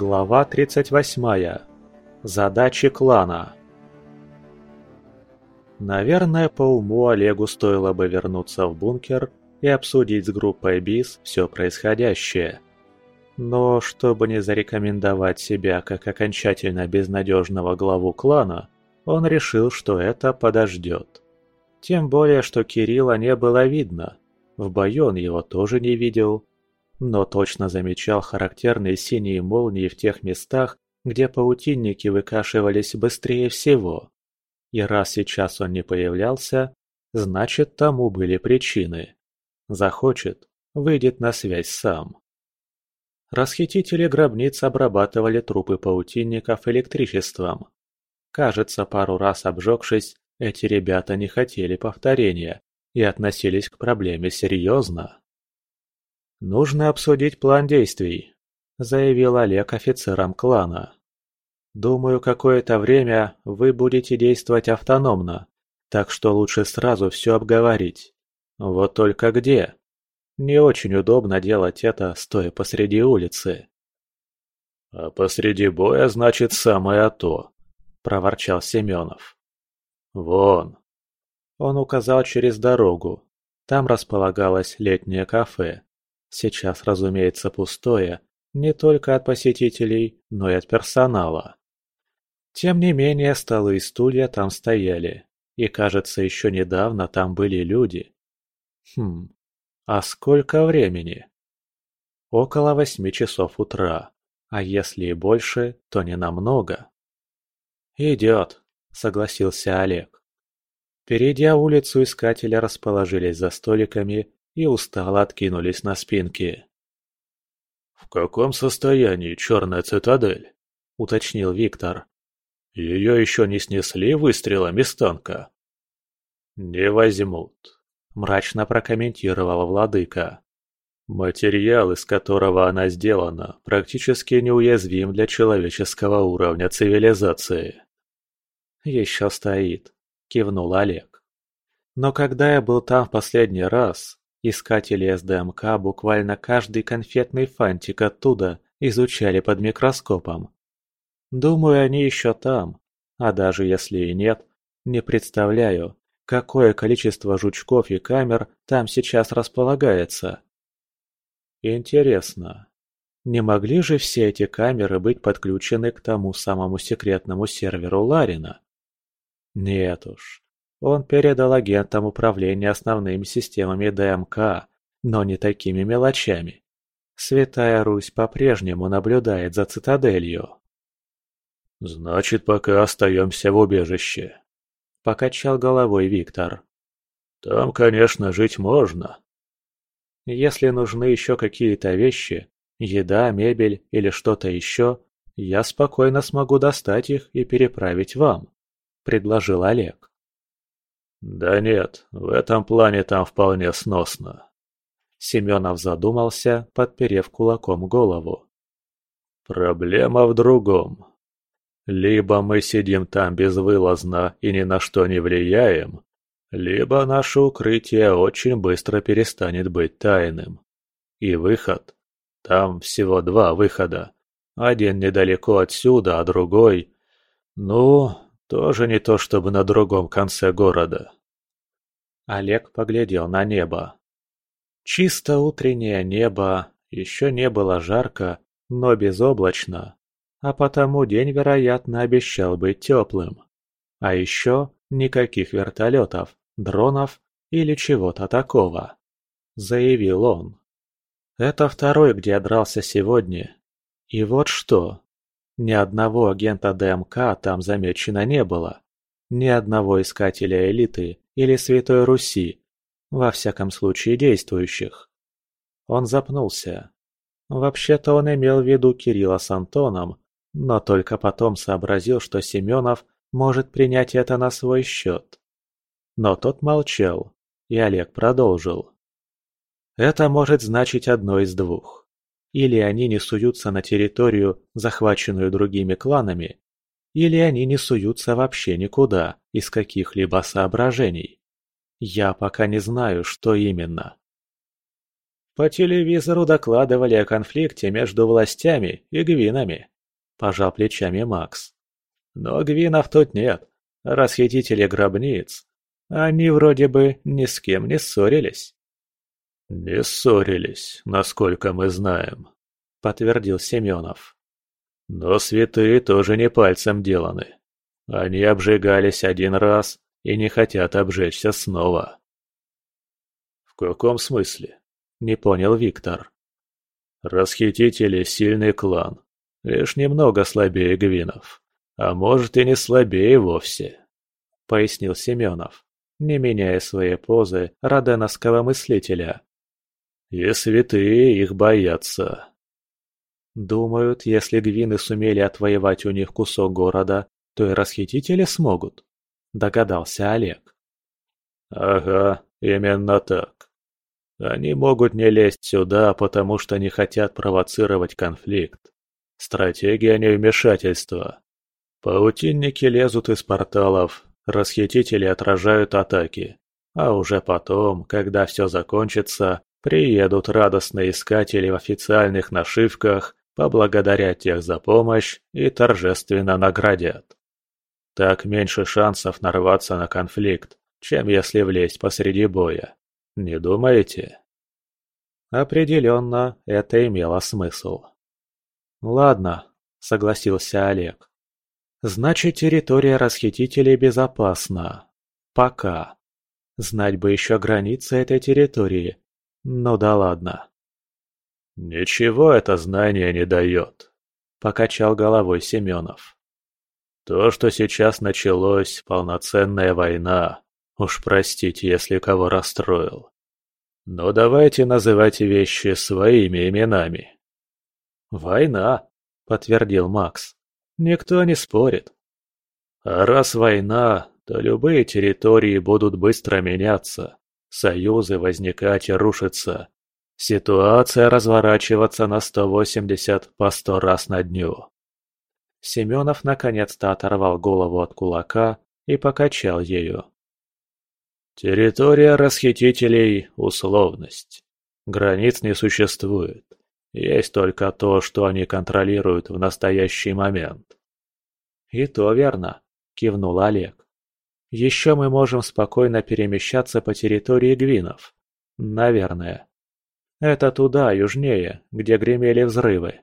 Глава 38. Задачи клана. Наверное, по уму Олегу стоило бы вернуться в бункер и обсудить с группой БИС все происходящее. Но чтобы не зарекомендовать себя как окончательно безнадежного главу клана, он решил, что это подождет. Тем более, что Кирилла не было видно. В бою он его тоже не видел. Но точно замечал характерные синие молнии в тех местах, где паутинники выкашивались быстрее всего. И раз сейчас он не появлялся, значит тому были причины. Захочет, выйдет на связь сам. Расхитители гробниц обрабатывали трупы паутинников электричеством. Кажется, пару раз обжегшись, эти ребята не хотели повторения и относились к проблеме серьезно. «Нужно обсудить план действий», – заявил Олег офицерам клана. «Думаю, какое-то время вы будете действовать автономно, так что лучше сразу все обговорить. Вот только где? Не очень удобно делать это, стоя посреди улицы». «А посреди боя, значит, самое то», – проворчал Семенов. «Вон!» Он указал через дорогу. Там располагалось летнее кафе. Сейчас, разумеется, пустое, не только от посетителей, но и от персонала. Тем не менее, столы и стулья там стояли, и, кажется, еще недавно там были люди. Хм, а сколько времени? Около восьми часов утра, а если и больше, то не намного. «Идет», — согласился Олег. Перейдя улицу, искатели расположились за столиками и устало откинулись на спинки. «В каком состоянии черная цитадель?» — уточнил Виктор. «Ее еще не снесли выстрелами с танка?» «Не возьмут», — мрачно прокомментировал владыка. «Материал, из которого она сделана, практически неуязвим для человеческого уровня цивилизации». «Еще стоит», – кивнул Олег. «Но когда я был там в последний раз, искатели СДМК буквально каждый конфетный фантик оттуда изучали под микроскопом. Думаю, они еще там, а даже если и нет, не представляю, какое количество жучков и камер там сейчас располагается. Интересно, не могли же все эти камеры быть подключены к тому самому секретному серверу Ларина? Нет уж. Он передал агентам управление основными системами ДМК, но не такими мелочами. Святая Русь по-прежнему наблюдает за цитаделью. «Значит, пока остаемся в убежище», — покачал головой Виктор. «Там, конечно, жить можно». «Если нужны еще какие-то вещи, еда, мебель или что-то еще, я спокойно смогу достать их и переправить вам. – предложил Олег. «Да нет, в этом плане там вполне сносно». Семенов задумался, подперев кулаком голову. «Проблема в другом. Либо мы сидим там безвылазно и ни на что не влияем, либо наше укрытие очень быстро перестанет быть тайным. И выход. Там всего два выхода. Один недалеко отсюда, а другой... Ну, тоже не то чтобы на другом конце города. Олег поглядел на небо. Чисто утреннее небо, еще не было жарко, но безоблачно, а потому день, вероятно, обещал быть теплым. А еще никаких вертолетов, дронов или чего-то такого, заявил он. Это второй, где я дрался сегодня. И вот что, ни одного агента ДМК там замечено не было. Ни одного искателя элиты или Святой Руси, во всяком случае действующих. Он запнулся. Вообще-то он имел в виду Кирилла с Антоном, но только потом сообразил, что Семенов может принять это на свой счет. Но тот молчал, и Олег продолжил. Это может значить одно из двух. Или они не суются на территорию, захваченную другими кланами, или они не суются вообще никуда, из каких-либо соображений. Я пока не знаю, что именно. По телевизору докладывали о конфликте между властями и гвинами, пожал плечами Макс. Но гвинов тут нет, расхитители гробниц. Они вроде бы ни с кем не ссорились. «Не ссорились, насколько мы знаем», — подтвердил Семенов. «Но святые тоже не пальцем деланы. Они обжигались один раз и не хотят обжечься снова». «В каком смысле?» — не понял Виктор. «Расхитители — сильный клан, лишь немного слабее гвинов, а может и не слабее вовсе», — пояснил Семенов, не меняя своей позы роденовского мыслителя. И святые их боятся. Думают, если гвины сумели отвоевать у них кусок города, то и расхитители смогут, догадался Олег. Ага, именно так. Они могут не лезть сюда, потому что не хотят провоцировать конфликт. Стратегия невмешательства. Паутинники лезут из порталов, расхитители отражают атаки. А уже потом, когда все закончится, Приедут радостные искатели в официальных нашивках, поблагодарят тех за помощь и торжественно наградят. Так меньше шансов нарваться на конфликт, чем если влезть посреди боя. Не думаете? Определенно, это имело смысл. Ладно, согласился Олег. Значит, территория расхитителей безопасна. Пока. Знать бы еще границы этой территории, ну да ладно. Ничего это знание не дает, покачал головой Семенов. То, что сейчас началось, полноценная война. Уж простите, если кого расстроил. Но давайте называть вещи своими именами. «Война», — подтвердил Макс. «Никто не спорит». «А раз война, то любые территории будут быстро меняться. Союзы возникать и рушиться. Ситуация разворачиваться на 180 по 100 раз на дню. Семенов наконец-то оторвал голову от кулака и покачал ею. Территория расхитителей – условность. Границ не существует. Есть только то, что они контролируют в настоящий момент. «И то верно», – кивнул Олег. Еще мы можем спокойно перемещаться по территории гвинов. Наверное. Это туда, южнее, где гремели взрывы.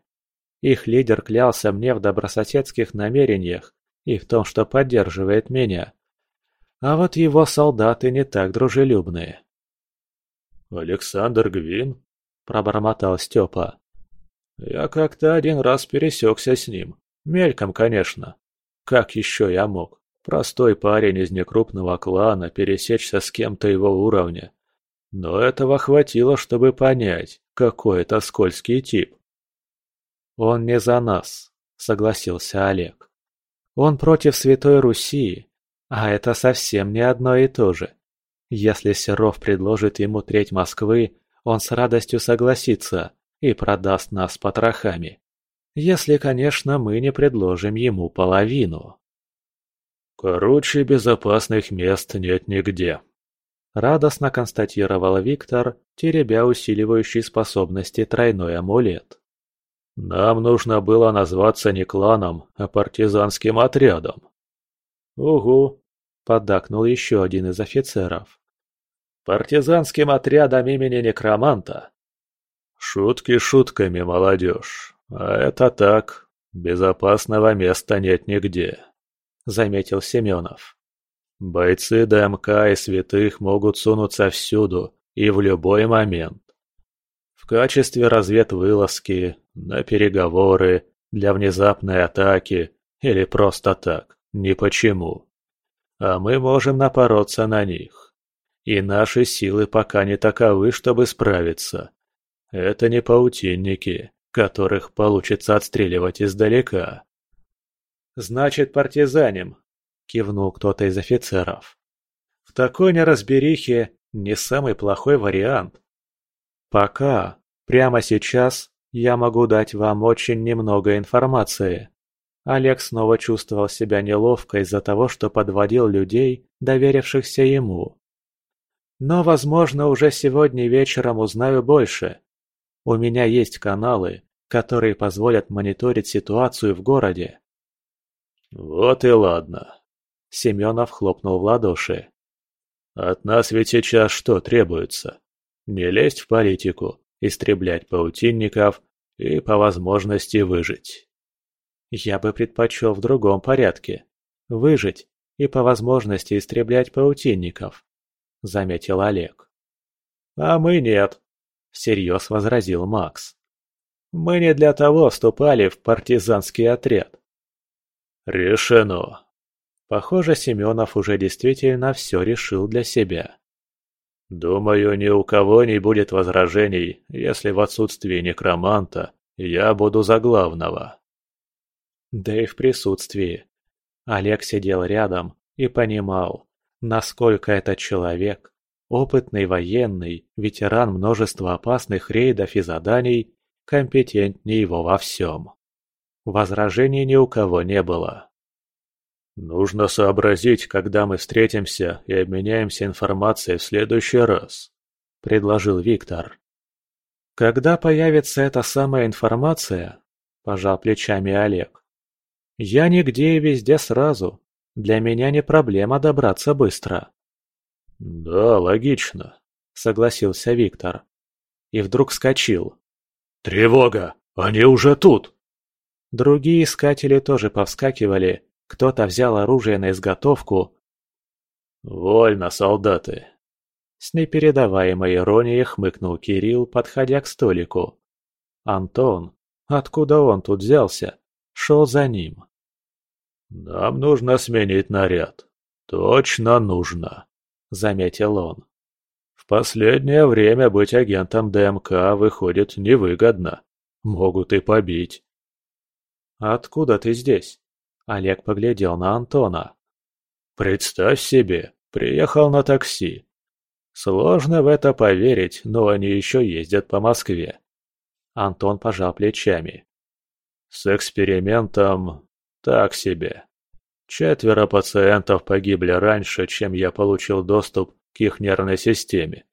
Их лидер клялся мне в добрососедских намерениях и в том, что поддерживает меня. А вот его солдаты не так дружелюбные. «Александр Гвин?» – пробормотал Степа. «Я как-то один раз пересекся с ним. Мельком, конечно. Как еще я мог? Простой парень из некрупного клана пересечься с кем-то его уровня. Но этого хватило, чтобы понять, какой это скользкий тип. «Он не за нас», — согласился Олег. «Он против Святой Руси, а это совсем не одно и то же. Если Серов предложит ему треть Москвы, он с радостью согласится и продаст нас потрохами. Если, конечно, мы не предложим ему половину». «Короче, безопасных мест нет нигде», — радостно констатировал Виктор, теребя усиливающий способности тройной амулет. «Нам нужно было назваться не кланом, а партизанским отрядом». «Угу», — поддакнул еще один из офицеров. «Партизанским отрядом имени некроманта». «Шутки шутками, молодежь, а это так, безопасного места нет нигде» заметил Семенов. Бойцы ДМК и святых могут сунуться всюду и в любой момент. В качестве разведвылазки, на переговоры, для внезапной атаки или просто так, ни почему. А мы можем напороться на них. И наши силы пока не таковы, чтобы справиться. Это не паутинники, которых получится отстреливать издалека. «Значит, партизаним», — кивнул кто-то из офицеров. «В такой неразберихе не самый плохой вариант. Пока, прямо сейчас, я могу дать вам очень немного информации». Олег снова чувствовал себя неловко из-за того, что подводил людей, доверившихся ему. Но, возможно, уже сегодня вечером узнаю больше. У меня есть каналы, которые позволят мониторить ситуацию в городе. Вот и ладно. Семенов хлопнул в ладоши. От нас ведь сейчас что требуется? Не лезть в политику, истреблять паутинников и по возможности выжить. Я бы предпочел в другом порядке. Выжить и по возможности истреблять паутинников, заметил Олег. А мы нет, всерьез возразил Макс. Мы не для того вступали в партизанский отряд. Решено. Похоже, Семенов уже действительно все решил для себя. Думаю, ни у кого не будет возражений, если в отсутствии некроманта я буду за главного. Да и в присутствии. Олег сидел рядом и понимал, насколько этот человек, опытный военный, ветеран множества опасных рейдов и заданий, компетентнее его во всем. Возражений ни у кого не было. «Нужно сообразить, когда мы встретимся и обменяемся информацией в следующий раз», — предложил Виктор. «Когда появится эта самая информация?» – пожал плечами Олег. «Я нигде и везде сразу. Для меня не проблема добраться быстро». «Да, логично», – согласился Виктор. И вдруг вскочил. «Тревога! Они уже тут!» Другие искатели тоже повскакивали, кто-то взял оружие на изготовку. «Вольно, солдаты!» С непередаваемой иронией хмыкнул Кирилл, подходя к столику. Антон, откуда он тут взялся, шел за ним. «Нам нужно сменить наряд. Точно нужно», — заметил он. «В последнее время быть агентом ДМК выходит невыгодно. Могут и побить». «Откуда ты здесь?» Олег поглядел на Антона. «Представь себе, приехал на такси. Сложно в это поверить, но они еще ездят по Москве». Антон пожал плечами. «С экспериментом так себе. Четверо пациентов погибли раньше, чем я получил доступ к их нервной системе.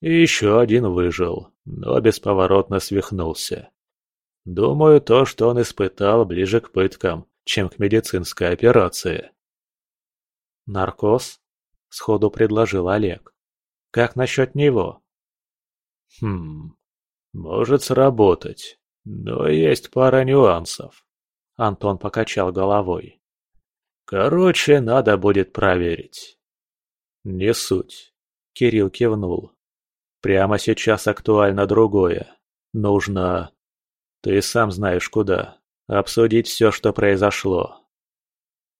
И еще один выжил, но бесповоротно свихнулся. Думаю, то, что он испытал, ближе к пыткам, чем к медицинской операции. «Наркоз?» – сходу предложил Олег. «Как насчет него?» «Хм, может сработать, но есть пара нюансов». Антон покачал головой. «Короче, надо будет проверить». «Не суть», – Кирилл кивнул. «Прямо сейчас актуально другое. Нужно... Ты сам знаешь куда обсудить все, что произошло.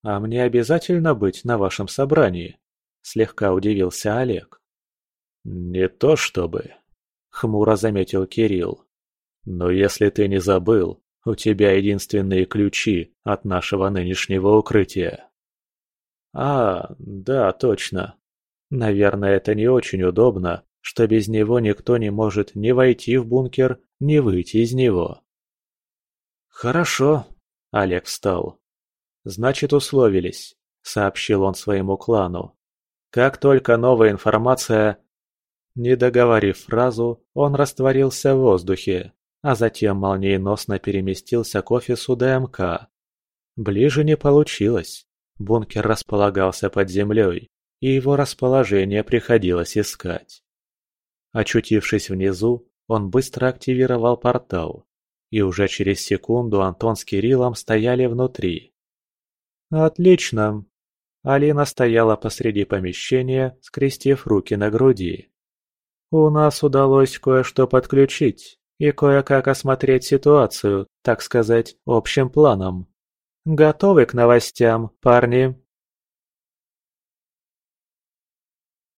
«А мне обязательно быть на вашем собрании?» – слегка удивился Олег. «Не то чтобы», – хмуро заметил Кирилл. «Но если ты не забыл, у тебя единственные ключи от нашего нынешнего укрытия». «А, да, точно. Наверное, это не очень удобно, что без него никто не может ни войти в бункер, ни выйти из него». «Хорошо», — Олег встал. «Значит, условились», — сообщил он своему клану. «Как только новая информация...» Не договорив фразу, он растворился в воздухе, а затем молниеносно переместился к офису ДМК. Ближе не получилось. Бункер располагался под землей, и его расположение приходилось искать. Очутившись внизу, он быстро активировал портал и уже через секунду Антон с Кириллом стояли внутри. «Отлично!» Алина стояла посреди помещения, скрестив руки на груди. «У нас удалось кое-что подключить и кое-как осмотреть ситуацию, так сказать, общим планом. Готовы к новостям, парни?»